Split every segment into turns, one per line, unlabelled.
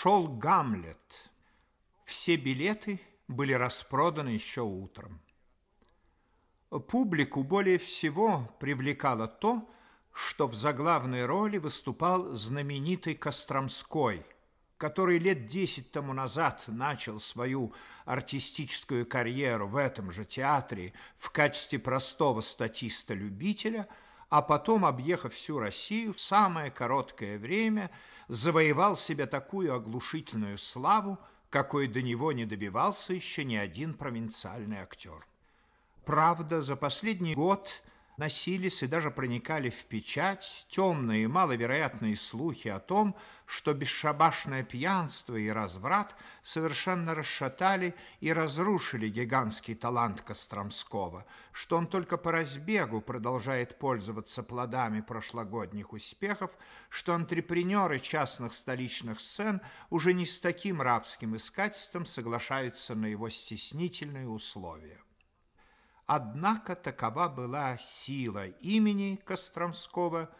Шел Гамлет. Все билеты были распроданы еще утром. Публику более всего привлекало то, что в заглавной роли выступал знаменитый Костромской, который лет десять тому назад начал свою артистическую карьеру в этом же театре в качестве простого статиста-любителя, а потом, объехав всю Россию, в самое короткое время завоевал себе такую оглушительную славу, какой до него не добивался еще ни один провинциальный актер. Правда, за последний год носились и даже проникали в печать темные и маловероятные слухи о том, что бесшабашное пьянство и разврат совершенно расшатали и разрушили гигантский талант Костромского, что он только по разбегу продолжает пользоваться плодами прошлогодних успехов, что антрепренеры частных столичных сцен уже не с таким рабским искательством соглашаются на его стеснительные условия. Однако такова была сила имени Костромского,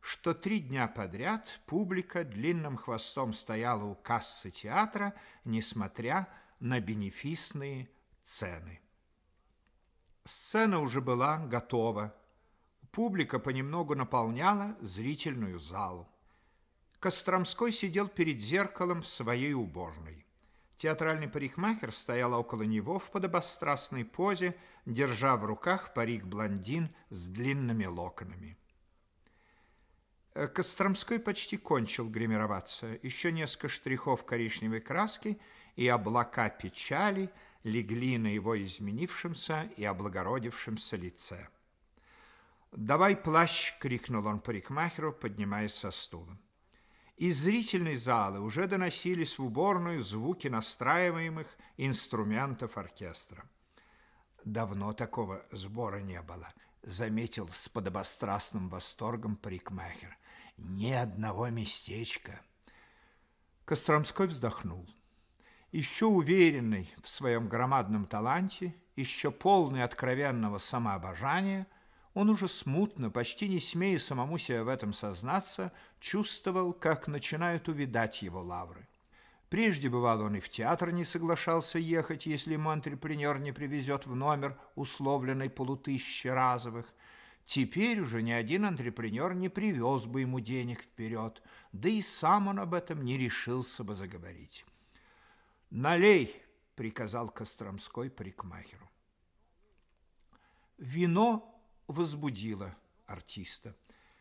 что три дня подряд публика длинным хвостом стояла у кассы театра, несмотря на бенефисные цены. Сцена уже была готова. Публика понемногу наполняла зрительную залу. Костромской сидел перед зеркалом в своей уборной. Театральный парикмахер стоял около него в подобострастной позе, держа в руках парик-блондин с длинными локонами. Э, Костромской почти кончил гримироваться. Еще несколько штрихов коричневой краски, и облака печали легли на его изменившемся и облагородившемся лице. «Давай плащ!» — крикнул он парикмахеру, поднимаясь со стула. Из зрительной залы уже доносились в уборную звуки настраиваемых инструментов оркестра. Давно такого сбора не было, заметил с подобострастным восторгом парикмахер. Ни одного местечка. Костромской вздохнул. Еще уверенный в своем громадном таланте, еще полный откровенного самообожания – он уже смутно, почти не смея самому себе в этом сознаться, чувствовал, как начинают увидать его лавры. Прежде, бывало, он и в театр не соглашался ехать, если ему антрепренер не привезет в номер условленной полутысячи разовых. Теперь уже ни один антрепренер не привез бы ему денег вперед, да и сам он об этом не решился бы заговорить. «Налей!» — приказал Костромской парикмахеру. Вино возбудило артиста.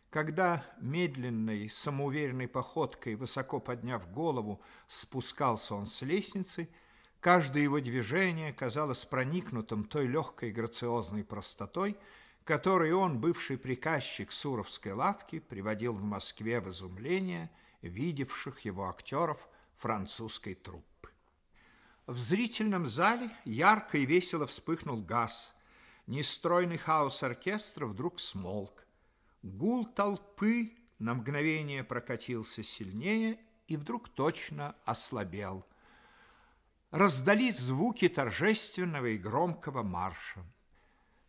Когда медленной, самоуверенной походкой, высоко подняв голову, спускался он с лестницы, каждое его движение казалось проникнутым той легкой грациозной простотой, которой он, бывший приказчик Суровской лавки, приводил в Москве в изумление видевших его актеров французской труппы. В зрительном зале ярко и весело вспыхнул газ – Нестройный хаос оркестра вдруг смолк. Гул толпы на мгновение прокатился сильнее и вдруг точно ослабел. Раздались звуки торжественного и громкого марша.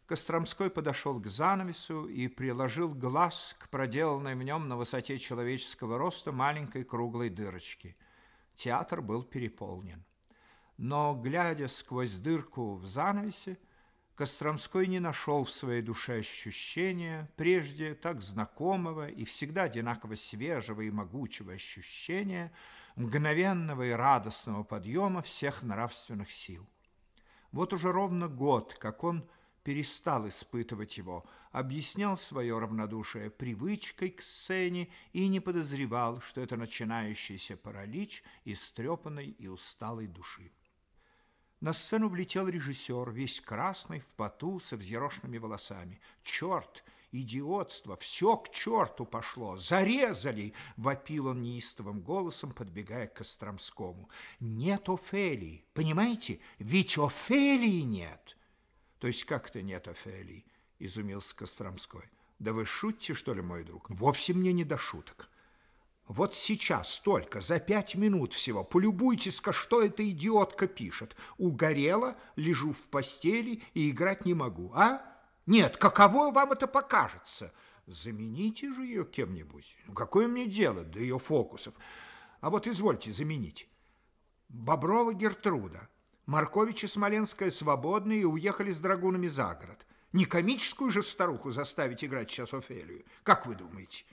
Костромской подошел к занавесу и приложил глаз к проделанной в нем на высоте человеческого роста маленькой круглой дырочке. Театр был переполнен. Но, глядя сквозь дырку в занавесе, Костромской не нашел в своей душе ощущения, прежде так знакомого и всегда одинаково свежего и могучего ощущения, мгновенного и радостного подъема всех нравственных сил. Вот уже ровно год, как он перестал испытывать его, объяснял свое равнодушие привычкой к сцене и не подозревал, что это начинающийся паралич истрепанной и усталой души. На сцену влетел режиссер, весь красный, в поту, со взъерошенными волосами. «Черт! Идиотство! Все к черту пошло! Зарезали!» – вопил он неистовым голосом, подбегая к Костромскому. «Нет Офелии! Понимаете? Ведь Офелии нет!» «То есть как-то нет Офелии?» – изумился Костромской. «Да вы шутите, что ли, мой друг?» «Вовсе мне не до шуток. Вот сейчас только, за пять минут всего, полюбуйтесь-ка, что эта идиотка пишет. Угорела, лежу в постели и играть не могу, а? Нет, каково вам это покажется? Замените же ее кем-нибудь. Ну, какое мне дело до ее фокусов? А вот извольте заменить. Боброва Гертруда, Марковича Смоленская свободные и уехали с драгунами за город. Не комическую же старуху заставить играть сейчас Офелию. Как вы думаете?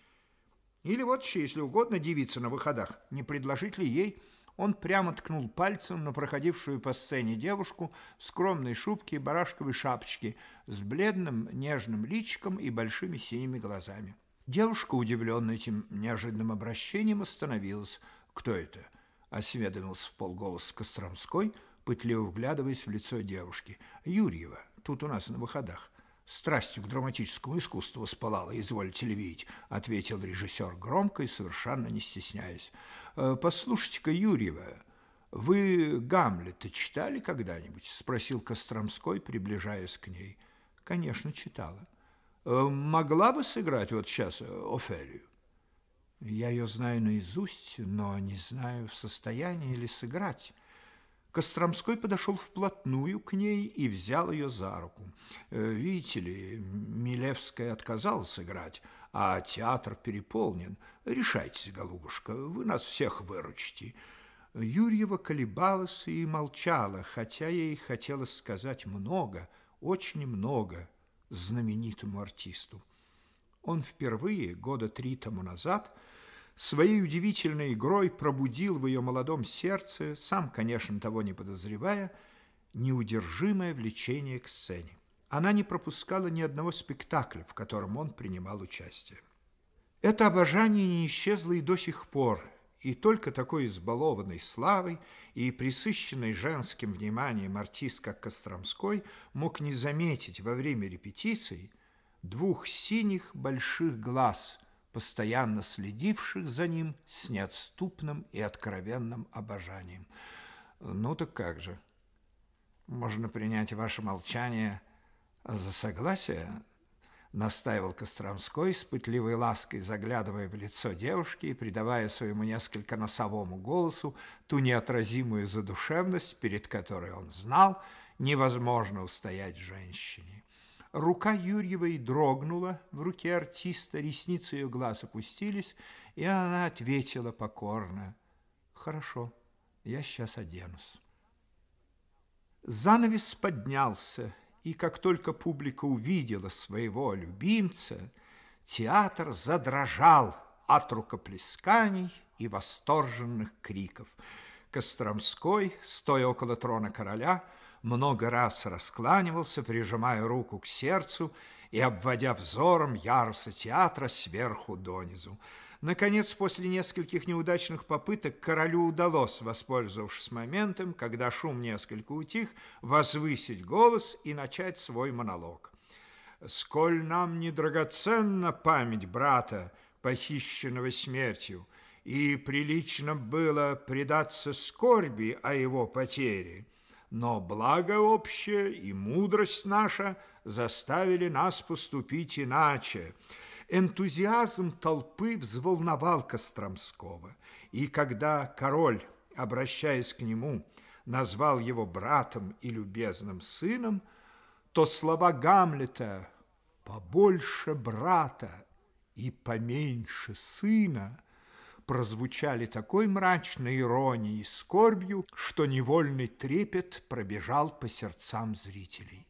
Или вот еще, если угодно, девица на выходах. Не предложить ли ей... Он прямо ткнул пальцем на проходившую по сцене девушку в скромной шубке и барашковой шапочке с бледным нежным личиком и большими синими глазами. Девушка, удивленная этим неожиданным обращением, остановилась. «Кто это?» – осведомился в полголоса Костромской, пытливо вглядываясь в лицо девушки. «Юрьева, тут у нас на выходах. Страстью к драматическому искусству спалала, извольте ли видеть», – ответил режиссер громко и совершенно не стесняясь. «Э, «Послушайте-ка, Юрьева, вы Гамлета читали когда-нибудь?» – спросил Костромской, приближаясь к ней. «Конечно, читала. Э, могла бы сыграть вот сейчас Офелию?» «Я ее знаю наизусть, но не знаю, в состоянии ли сыграть». Костромской подошел вплотную к ней и взял ее за руку. «Э, «Видите ли, Милевская отказалась играть, а театр переполнен. Решайтесь, голубушка, вы нас всех выручите». Юрьева колебалась и молчала, хотя ей хотелось сказать много, очень много знаменитому артисту. Он впервые, года три тому назад, своей удивительной игрой пробудил в ее молодом сердце, сам, конечно, того не подозревая, неудержимое влечение к сцене. Она не пропускала ни одного спектакля, в котором он принимал участие. Это обожание не исчезло и до сих пор, и только такой избалованной славой и присыщенной женским вниманием артист, как Костромской, мог не заметить во время репетиций двух синих больших глаз – постоянно следивших за ним с неотступным и откровенным обожанием. Ну так как же? Можно принять ваше молчание за согласие? Настаивал Костромской с пытливой лаской, заглядывая в лицо девушки и придавая своему несколько носовому голосу ту неотразимую задушевность, перед которой он знал, невозможно устоять женщине. Рука Юрьевой дрогнула в руке артиста, ресницы ее глаз опустились, и она ответила покорно, «Хорошо, я сейчас оденусь». Занавес поднялся, и как только публика увидела своего любимца, театр задрожал от рукоплесканий и восторженных криков. Костромской, стоя около трона короля, много раз раскланивался, прижимая руку к сердцу и обводя взором ярусы театра сверху донизу. Наконец, после нескольких неудачных попыток, королю удалось, воспользовавшись моментом, когда шум несколько утих, возвысить голос и начать свой монолог. «Сколь нам недрагоценна память брата, похищенного смертью, и прилично было предаться скорби о его потере, но благо общее и мудрость наша заставили нас поступить иначе. Энтузиазм толпы взволновал Костромского, и когда король, обращаясь к нему, назвал его братом и любезным сыном, то слова Гамлета «побольше брата и поменьше сына» прозвучали такой мрачной иронией и скорбью, что невольный трепет пробежал по сердцам зрителей.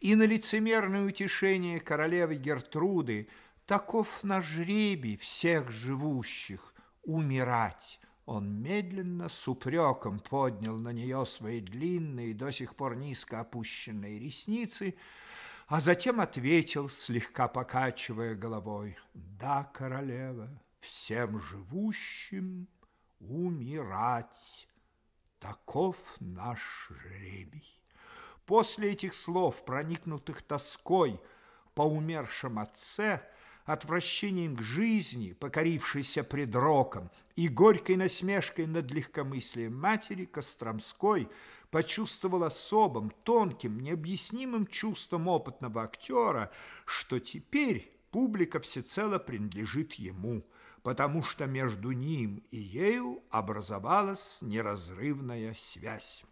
И на лицемерное утешение королевы Гертруды таков наш жребий всех живущих – умирать. Он медленно, с упреком поднял на нее свои длинные, до сих пор низко опущенные ресницы, а затем ответил, слегка покачивая головой, «Да, королева» всем живущим умирать. Таков наш жребий. После этих слов, проникнутых тоской по умершем отце, отвращением к жизни, покорившейся пред роком, и горькой насмешкой над легкомыслием матери, Костромской почувствовал особым, тонким, необъяснимым чувством опытного актера, что теперь публика всецело принадлежит ему – потому что между ним и ею образовалась неразрывная связь.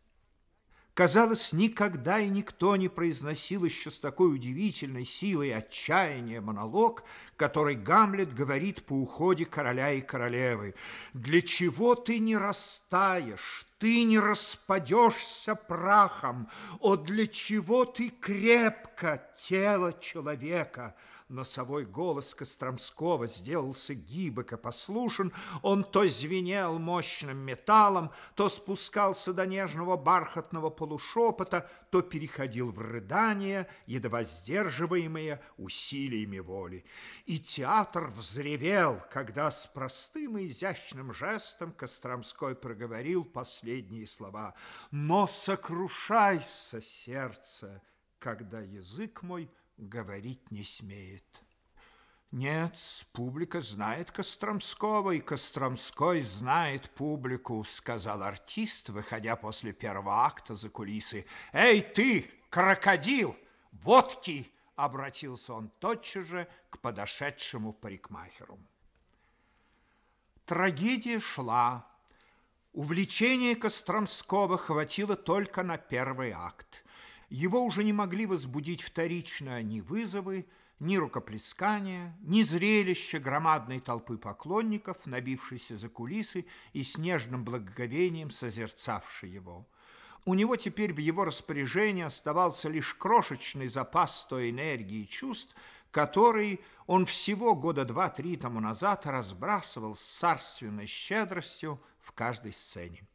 Казалось, никогда и никто не произносил еще с такой удивительной силой отчаяния монолог, который Гамлет говорит по уходе короля и королевы. «Для чего ты не растаешь? Ты не распадешься прахом? О, для чего ты крепко, тело человека?» Носовой голос Костромского сделался гибок и послушен. Он то звенел мощным металлом, то спускался до нежного бархатного полушепота, то переходил в рыдание, едва сдерживаемые усилиями воли. И театр взревел, когда с простым и изящным жестом Костромской проговорил последние слова. «Но сокрушайся, сердце, когда язык мой – говорить не смеет. Нет, публика знает Костромского, и Костромской знает публику, сказал артист, выходя после первого акта за кулисы. Эй, ты, крокодил, водки! Обратился он тотчас же к подошедшему парикмахеру. Трагедия шла. Увлечение Костромского хватило только на первый акт. Его уже не могли возбудить вторично ни вызовы, ни рукоплескания, ни зрелище громадной толпы поклонников, набившейся за кулисы и с нежным благоговением созерцавшей его. У него теперь в его распоряжении оставался лишь крошечный запас той энергии и чувств, который он всего года два-три тому назад разбрасывал с царственной щедростью в каждой сцене.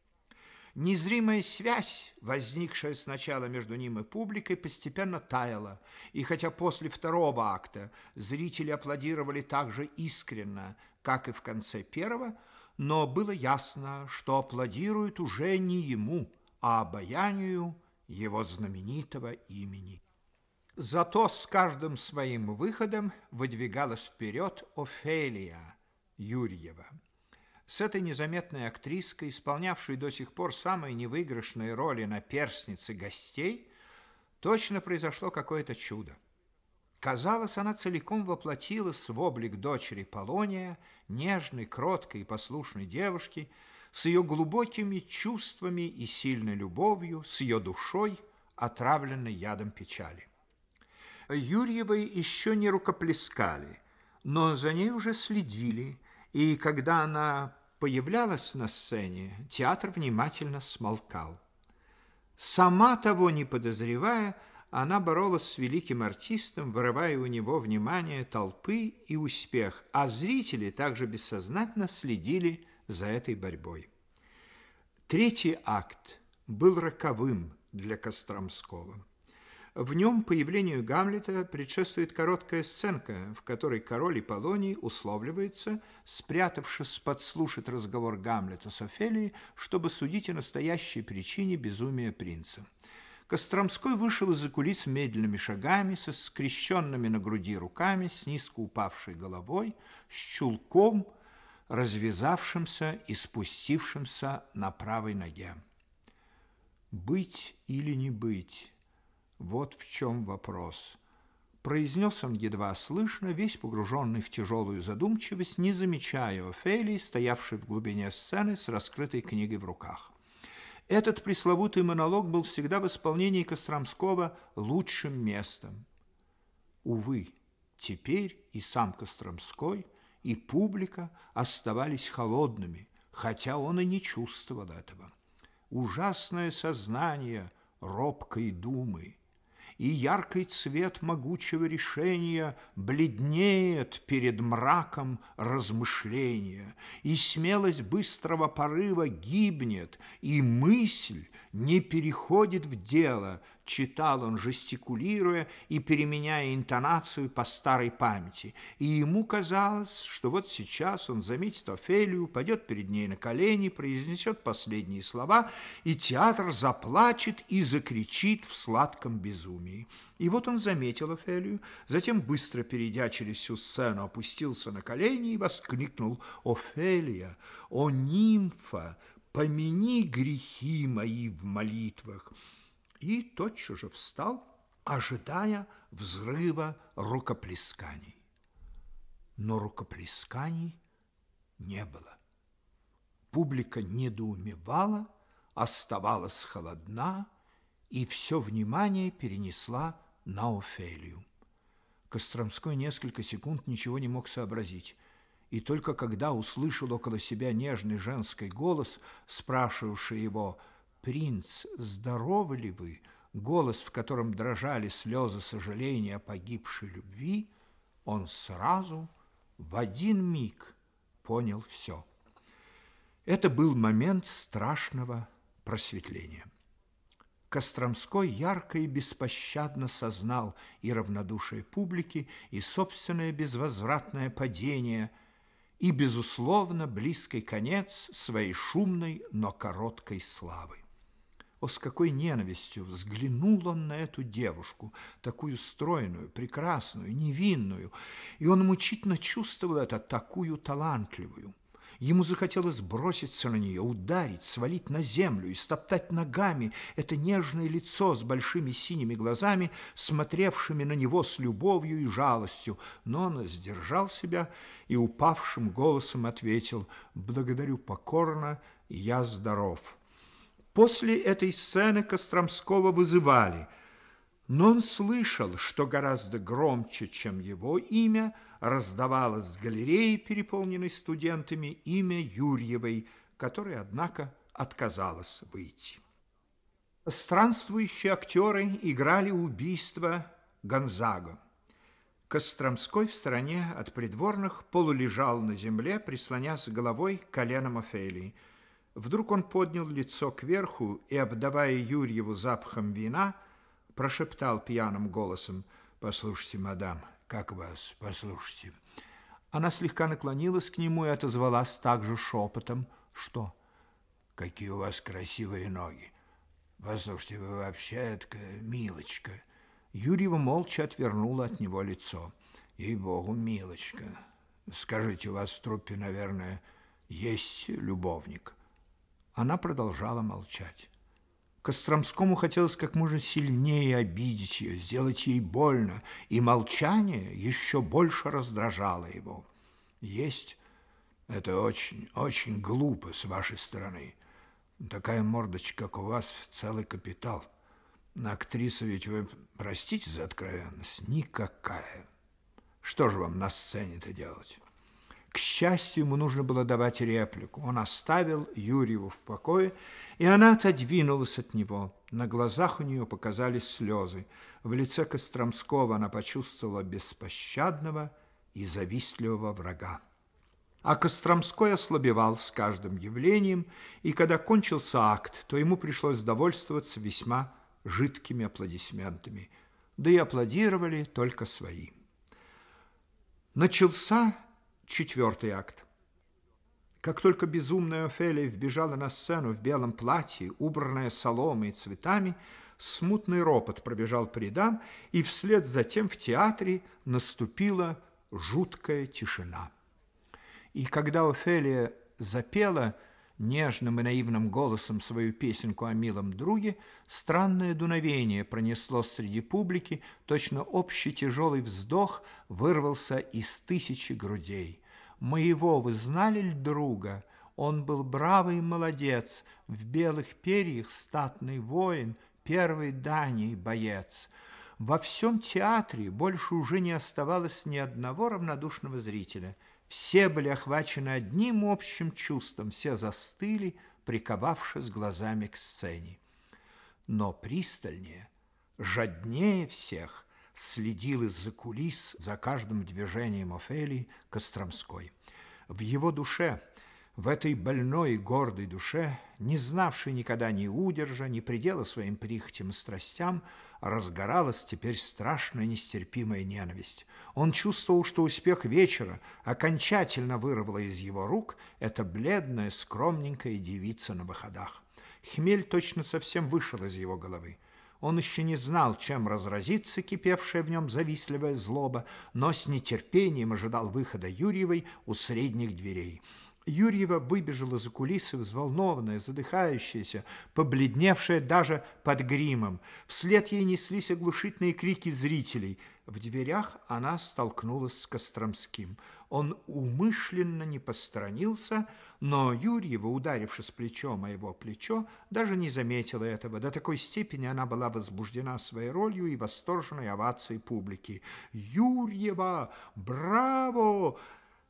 Незримая связь, возникшая сначала между ним и публикой, постепенно таяла, и хотя после второго акта зрители аплодировали так же искренно, как и в конце первого, но было ясно, что аплодируют уже не ему, а обаянию его знаменитого имени. Зато с каждым своим выходом выдвигалась вперед Офелия Юрьева. С этой незаметной актриской, исполнявшей до сих пор самые невыигрышные роли на перстнице гостей, точно произошло какое-то чудо. Казалось, она целиком воплотилась в облик дочери Полония, нежной, кроткой и послушной девушки, с ее глубокими чувствами и сильной любовью, с ее душой, отравленной ядом печали. Юрьевой еще не рукоплескали, но за ней уже следили, и когда она появлялась на сцене, театр внимательно смолкал. Сама того не подозревая, она боролась с великим артистом, вырывая у него внимание толпы и успех, а зрители также бессознательно следили за этой борьбой. Третий акт был роковым для Костромского. В нем появлению Гамлета предшествует короткая сценка, в которой король и Полоний условливаются, спрятавшись подслушать разговор Гамлета с Офелией, чтобы судить о настоящей причине безумия принца. Костромской вышел из-за кулис медленными шагами, со скрещенными на груди руками, с низко упавшей головой, с чулком, развязавшимся и спустившимся на правой ноге. «Быть или не быть?» Вот в чем вопрос. Произнес он едва слышно, весь погруженный в тяжелую задумчивость, не замечая Офелии, стоявшей в глубине сцены с раскрытой книгой в руках. Этот пресловутый монолог был всегда в исполнении Костромского лучшим местом. Увы, теперь и сам Костромской, и публика оставались холодными, хотя он и не чувствовал этого. Ужасное сознание робкой думы – и яркий цвет могучего решения бледнеет перед мраком размышления, и смелость быстрого порыва гибнет, и мысль не переходит в дело, читал он, жестикулируя и переменяя интонацию по старой памяти. И ему казалось, что вот сейчас он заметит Офелию, пойдет перед ней на колени, произнесет последние слова, и театр заплачет и закричит в сладком безумии. И вот он заметил Офелию, затем, быстро перейдя через всю сцену, опустился на колени и воскликнул «Офелия! О, нимфа! Помяни грехи мои в молитвах!» и тотчас же встал, ожидая взрыва рукоплесканий. Но рукоплесканий не было. Публика недоумевала, оставалась холодна и все внимание перенесла на Офелию. Костромской несколько секунд ничего не мог сообразить, и только когда услышал около себя нежный женский голос, спрашивавший его «Принц, здоровы ли вы?», голос, в котором дрожали слезы сожаления о погибшей любви, он сразу в один миг понял все. Это был момент страшного просветления. Костромской ярко и беспощадно сознал и равнодушие публики, и собственное безвозвратное падение, и, безусловно, близкий конец своей шумной, но короткой славы. О, с какой ненавистью взглянул он на эту девушку, такую стройную, прекрасную, невинную, и он мучительно чувствовал это, такую талантливую. Ему захотелось броситься на нее, ударить, свалить на землю и стоптать ногами это нежное лицо с большими синими глазами, смотревшими на него с любовью и жалостью. Но он сдержал себя и упавшим голосом ответил «Благодарю покорно, я здоров». После этой сцены Костромского вызывали, но он слышал, что гораздо громче, чем его имя, раздавалось с галереи, переполненной студентами, имя Юрьевой, которая, однако, отказалась выйти. Странствующие актеры играли убийство Гонзаго. Костромской в стороне от придворных полулежал на земле, прислонясь головой к коленам Офелии – Вдруг он поднял лицо кверху и, обдавая Юрьеву запахом вина, прошептал пьяным голосом, «Послушайте, мадам, как вас, послушайте». Она слегка наклонилась к нему и отозвалась также шепотом, «Что? Какие у вас красивые ноги! Послушайте, вы вообще такая милочка!» Юрьева молча отвернула от него лицо. «Ей-богу, милочка! Скажите, у вас в труппе, наверное, есть любовник?» Она продолжала молчать. Костромскому хотелось как можно сильнее обидеть ее, сделать ей больно, и молчание еще больше раздражало его. Есть это очень, очень глупо с вашей стороны. Такая мордочка, как у вас, целый капитал. Актриса ведь вы, простите за откровенность, никакая. Что же вам на сцене-то делать? К счастью, ему нужно было давать реплику. Он оставил Юрьеву в покое, и она отодвинулась от него. На глазах у нее показались слезы. В лице Костромского она почувствовала беспощадного и завистливого врага. А Костромской ослабевал с каждым явлением, и когда кончился акт, то ему пришлось довольствоваться весьма жидкими аплодисментами. Да и аплодировали только свои. Начался Четвертый акт. Как только безумная Офелия вбежала на сцену в белом платье, убранная соломой и цветами, смутный ропот пробежал по рядам, и вслед за тем в театре наступила жуткая тишина. И когда Офелия запела нежным и наивным голосом свою песенку о милом друге, странное дуновение пронесло среди публики, точно общий тяжелый вздох вырвался из тысячи грудей. «Моего вы знали ли друга? Он был бравый молодец, в белых перьях статный воин, первый Дании боец». Во всем театре больше уже не оставалось ни одного равнодушного зрителя – все были охвачены одним общим чувством, все застыли, приковавшись глазами к сцене. Но пристальнее, жаднее всех следил из-за кулис за каждым движением Офелии Костромской. В его душе, в этой больной и гордой душе, не знавшей никогда ни удержа, ни предела своим прихотям и страстям, разгоралась теперь страшная нестерпимая ненависть. Он чувствовал, что успех вечера окончательно вырвала из его рук эта бледная, скромненькая девица на выходах. Хмель точно совсем вышел из его головы. Он еще не знал, чем разразится кипевшая в нем завистливая злоба, но с нетерпением ожидал выхода Юрьевой у средних дверей. Юрьева выбежала за кулисы, взволнованная, задыхающаяся, побледневшая даже под гримом. Вслед ей неслись оглушительные крики зрителей. В дверях она столкнулась с Костромским. Он умышленно не посторонился, но Юрьева, ударившись плечом о его плечо, даже не заметила этого. До такой степени она была возбуждена своей ролью и восторженной овацией публики. «Юрьева! Браво!»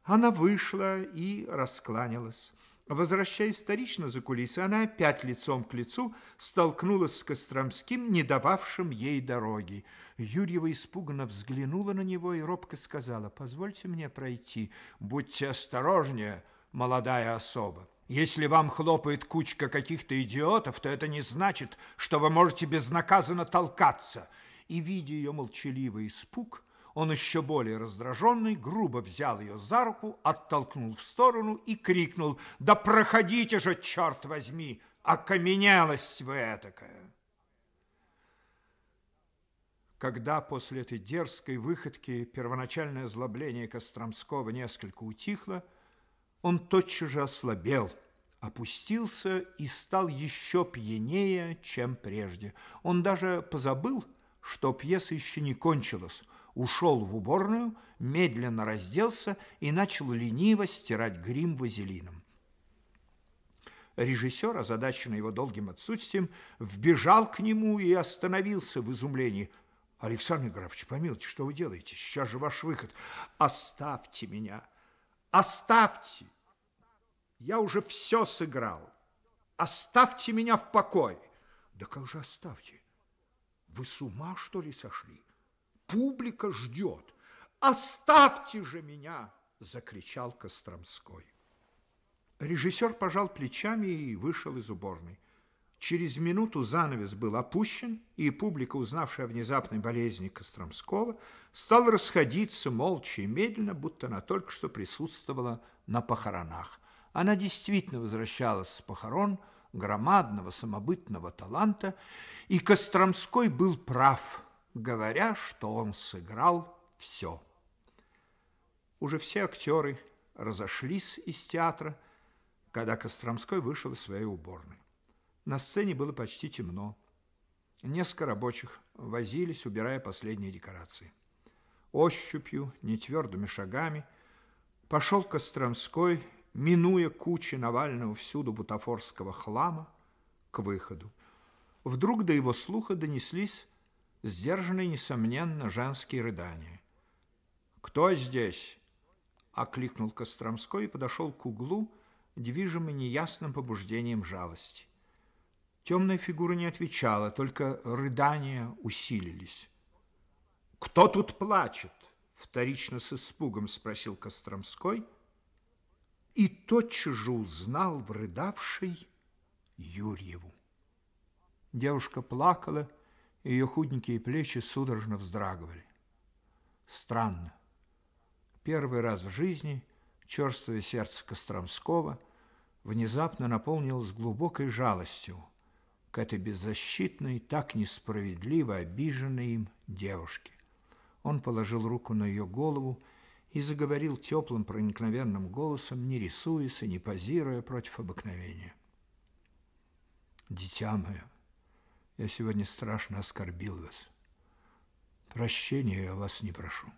Она вышла и раскланялась. Возвращаясь вторично за кулисы, она опять лицом к лицу столкнулась с Костромским, не дававшим ей дороги. Юрьева испуганно взглянула на него и робко сказала, «Позвольте мне пройти, будьте осторожнее, молодая особа. Если вам хлопает кучка каких-то идиотов, то это не значит, что вы можете безнаказанно толкаться». И, видя ее молчаливый испуг, он еще более раздраженный грубо взял ее за руку, оттолкнул в сторону и крикнул «Да проходите же, черт возьми, окаменелость вы этакая!» Когда после этой дерзкой выходки первоначальное озлобление Костромского несколько утихло, он тотчас же ослабел, опустился и стал еще пьянее, чем прежде. Он даже позабыл, что пьеса еще не кончилась, ушел в уборную, медленно разделся и начал лениво стирать грим вазелином. Режиссер, озадаченный его долгим отсутствием, вбежал к нему и остановился в изумлении. «Александр Графович, помилуйте, что вы делаете? Сейчас же ваш выход. Оставьте меня! Оставьте! Я уже все сыграл. Оставьте меня в покое!» «Да как же оставьте? Вы с ума, что ли, сошли?» Публика ждет. Оставьте же меня, закричал Костромской. Режиссер пожал плечами и вышел из уборной. Через минуту занавес был опущен, и публика, узнавшая о внезапной болезни Костромского, стала расходиться молча и медленно, будто она только что присутствовала на похоронах. Она действительно возвращалась с похорон громадного самобытного таланта, и Костромской был прав – говоря, что он сыграл все. Уже все актеры разошлись из театра, когда Костромской вышел из своей уборной. На сцене было почти темно. Несколько рабочих возились, убирая последние декорации. Ощупью, нетвердыми шагами пошел Костромской, минуя кучи Навального всюду бутафорского хлама, к выходу. Вдруг до его слуха донеслись сдержанные, несомненно, женские рыдания. «Кто здесь?» – окликнул Костромской и подошел к углу, движимый неясным побуждением жалости. Темная фигура не отвечала, только рыдания усилились. «Кто тут плачет?» – вторично с испугом спросил Костромской и тотчас же узнал в рыдавшей Юрьеву. Девушка плакала, ее худенькие плечи судорожно вздрагивали. Странно. Первый раз в жизни черствое сердце Костромского внезапно наполнилось глубокой жалостью к этой беззащитной, так несправедливо обиженной им девушке. Он положил руку на ее голову и заговорил теплым проникновенным голосом, не рисуясь и не позируя против обыкновения. «Дитя мое, я сегодня страшно оскорбил вас. Прощения я вас не прошу.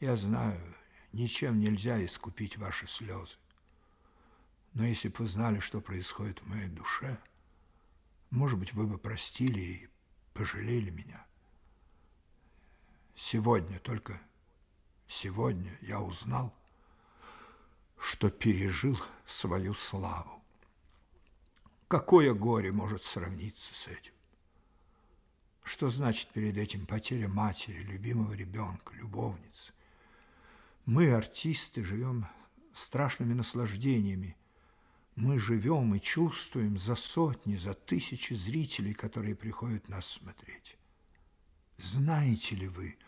Я знаю, ничем нельзя искупить ваши слезы. Но если бы вы знали, что происходит в моей душе, может быть, вы бы простили и пожалели меня. Сегодня, только сегодня я узнал, что пережил свою славу. Какое горе может сравниться с этим? Что значит перед этим потеря матери, любимого ребенка, любовницы? Мы, артисты, живем страшными наслаждениями. Мы живем и чувствуем за сотни, за тысячи зрителей, которые приходят нас смотреть. Знаете ли вы,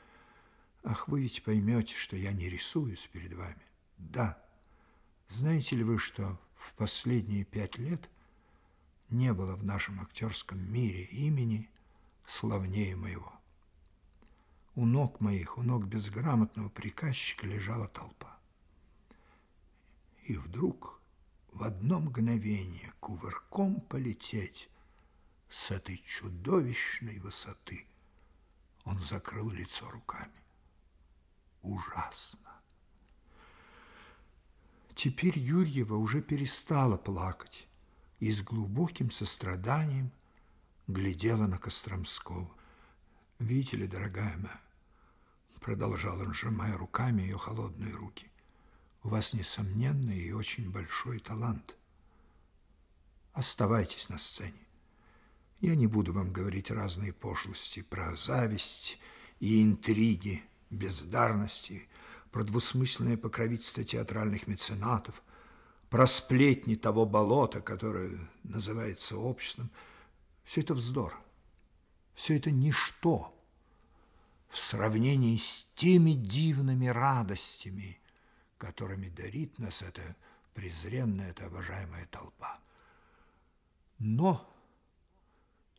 ах, вы ведь поймете, что я не рисуюсь перед вами. Да, знаете ли вы, что в последние пять лет – не было в нашем актерском мире имени славнее моего. У ног моих, у ног безграмотного приказчика лежала толпа. И вдруг в одно мгновение кувырком полететь с этой чудовищной высоты. Он закрыл лицо руками. Ужасно. Теперь Юрьева уже перестала плакать и с глубоким состраданием глядела на Костромского. «Видите ли, дорогая моя, — продолжал он, сжимая руками ее холодные руки, — у вас несомненный и очень большой талант. Оставайтесь на сцене. Я не буду вам говорить разные пошлости про зависть и интриги, бездарности, про двусмысленное покровительство театральных меценатов, про сплетни того болота, которое называется обществом. Все это вздор, все это ничто в сравнении с теми дивными радостями, которыми дарит нас эта презренная, эта обожаемая толпа. Но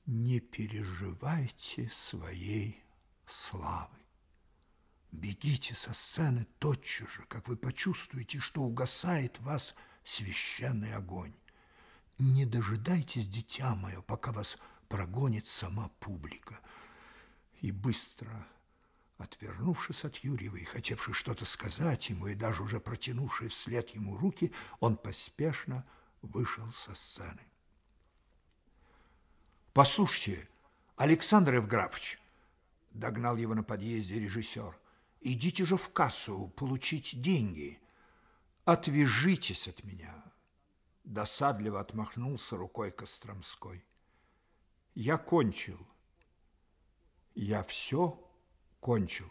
не переживайте своей славы. Бегите со сцены тотчас же, как вы почувствуете, что угасает вас священный огонь. Не дожидайтесь, дитя мое, пока вас прогонит сама публика. И быстро, отвернувшись от Юрьева и хотевший что-то сказать ему, и даже уже протянувший вслед ему руки, он поспешно вышел со сцены. «Послушайте, Александр Евграфович!» Догнал его на подъезде режиссер. «Идите же в кассу получить деньги. Отвяжитесь от меня!» Досадливо отмахнулся рукой Костромской. «Я кончил. Я все кончил».